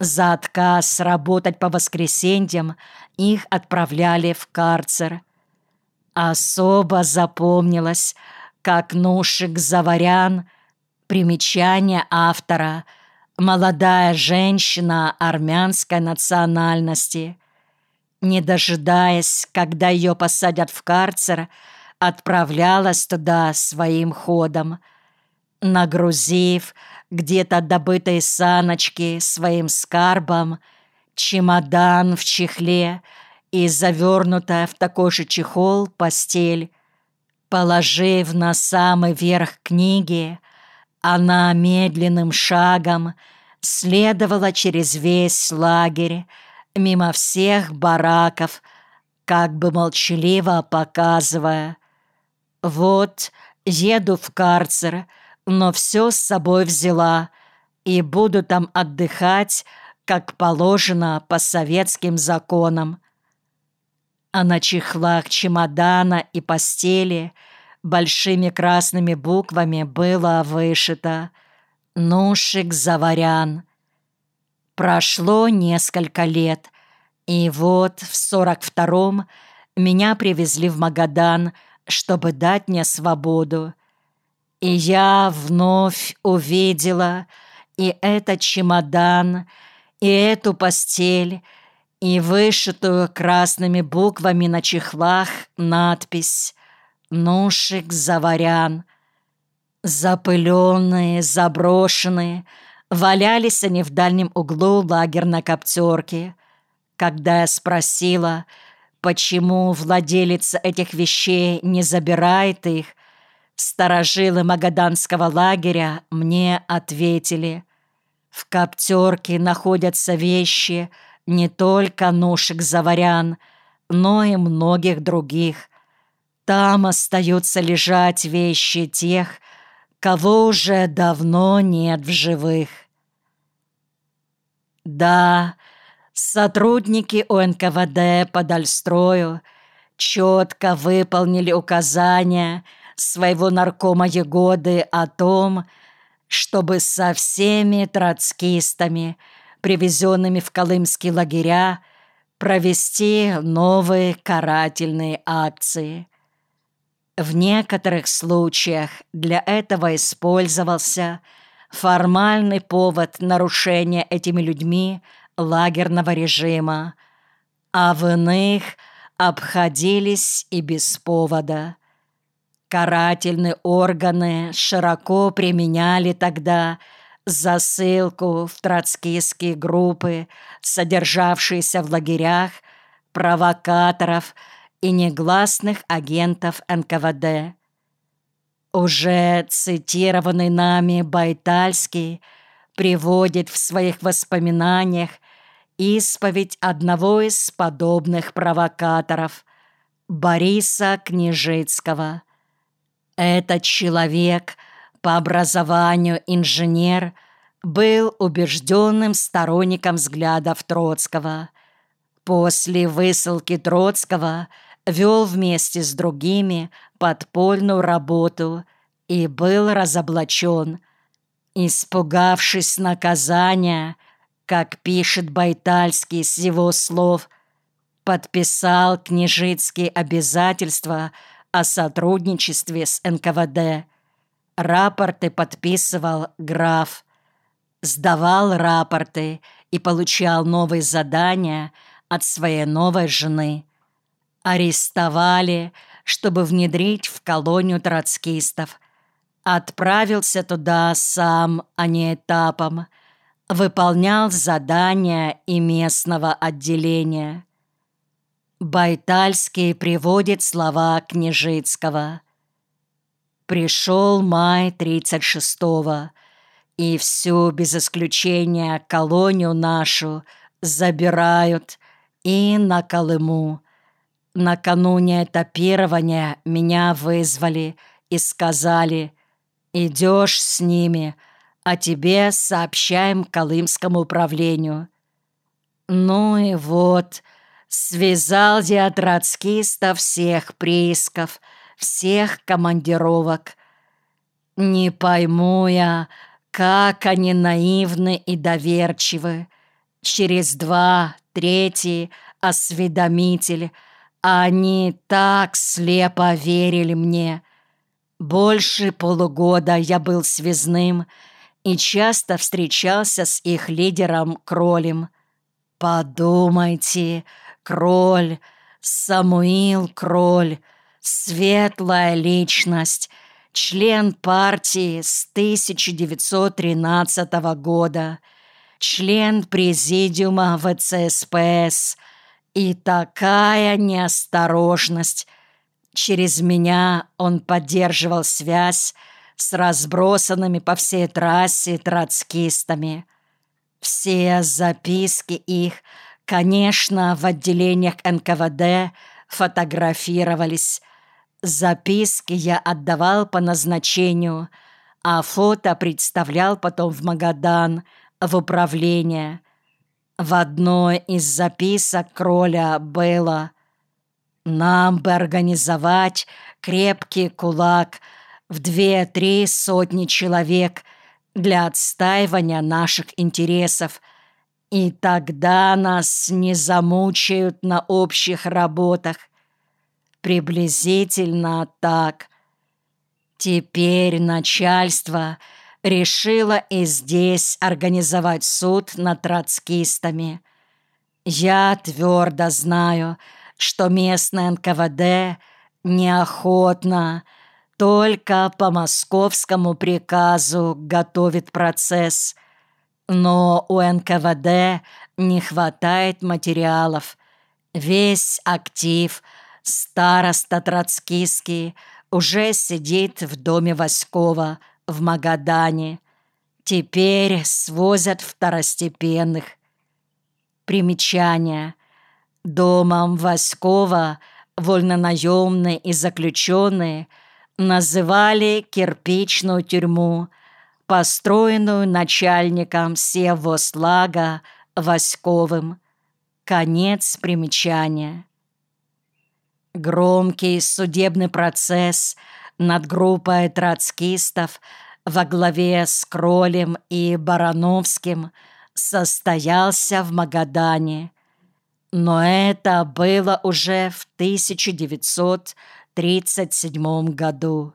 За отказ работать по воскресеньям их отправляли в карцер. Особо запомнилось, как Нушик Заварян, примечание автора, молодая женщина армянской национальности, не дожидаясь, когда ее посадят в карцер, отправлялась туда своим ходом, нагрузив где-то добытые саночки своим скарбом, чемодан в чехле и завернутая в такой же чехол постель. Положив на самый верх книги, она медленным шагом следовала через весь лагерь, мимо всех бараков, как бы молчаливо показывая. «Вот, еду в карцер», но все с собой взяла и буду там отдыхать, как положено по советским законам. А на чехлах чемодана и постели большими красными буквами было вышито «Нушик Заварян». Прошло несколько лет, и вот в сорок втором меня привезли в Магадан, чтобы дать мне свободу. И я вновь увидела и этот чемодан, и эту постель, и вышитую красными буквами на чехлах надпись «Нушик Заварян». Запыленные, заброшенные, валялись они в дальнем углу лагерной коптерки. Когда я спросила, почему владелец этих вещей не забирает их, Старожилы Магаданского лагеря мне ответили. В коптерке находятся вещи не только ношек заварян, но и многих других. Там остаются лежать вещи тех, кого уже давно нет в живых. Да, сотрудники УНКВД по Дальстрою четко выполнили указания – своего наркома Егоды о том, чтобы со всеми троцкистами, привезенными в колымские лагеря, провести новые карательные акции. В некоторых случаях для этого использовался формальный повод нарушения этими людьми лагерного режима, а в иных обходились и без повода. Карательные органы широко применяли тогда засылку в троцкистские группы, содержавшиеся в лагерях, провокаторов и негласных агентов НКВД. Уже цитированный нами Байтальский приводит в своих воспоминаниях исповедь одного из подобных провокаторов – Бориса Княжицкого – этот человек, по образованию инженер, был убежденным сторонником взглядов Троцкого. После высылки Троцкого вел вместе с другими подпольную работу и был разоблачен. Испугавшись наказания, как пишет Байтальский с его слов, подписал княжицкие обязательства – о сотрудничестве с НКВД. Рапорты подписывал граф. Сдавал рапорты и получал новые задания от своей новой жены. Арестовали, чтобы внедрить в колонию троцкистов. Отправился туда сам, а не этапом. Выполнял задания и местного отделения. Байтальский приводит слова Княжицкого. «Пришел май 36-го, и всю, без исключения, колонию нашу забирают и на Колыму. Накануне этапирования меня вызвали и сказали, идешь с ними, а тебе сообщаем Колымскому управлению». Ну и вот, Связал я троцкистов всех приисков, всех командировок. Не пойму я, как они наивны и доверчивы. Через два, третий осведомитель. Они так слепо верили мне. Больше полугода я был связным и часто встречался с их лидером Кролем. Подумайте, Кроль, Самуил Кроль, светлая личность, член партии с 1913 года, член президиума ВЦСПС. И такая неосторожность. Через меня он поддерживал связь с разбросанными по всей трассе троцкистами. Все записки их, конечно, в отделениях НКВД фотографировались. Записки я отдавал по назначению, а фото представлял потом в Магадан, в управление. В одной из записок Кроля было «Нам бы организовать крепкий кулак в две-три сотни человек для отстаивания наших интересов, и тогда нас не замучают на общих работах. Приблизительно так. Теперь начальство решило и здесь организовать суд над троцкистами. Я твердо знаю, что местное НКВД неохотно, только по московскому приказу готовит процесс. Но у НКВД не хватает материалов. Весь актив староста Троцкийский уже сидит в доме Васькова в Магадане. Теперь свозят второстепенных. Примечание. Домом Васькова вольнонаемные и заключенные – называли кирпичную тюрьму, построенную начальником Севослага Васьковым. Конец примечания. Громкий судебный процесс над группой троцкистов во главе с Кролем и Барановским состоялся в Магадане. Но это было уже в 1900 1937 году.